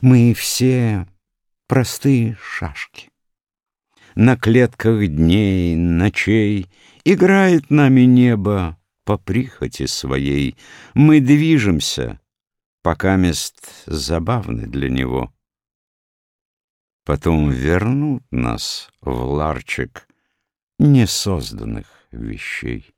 Мы все простые шашки. На клетках дней, ночей Играет нами небо по прихоти своей. Мы движемся, пока мест забавны для него. Потом вернут нас в ларчик несозданных вещей.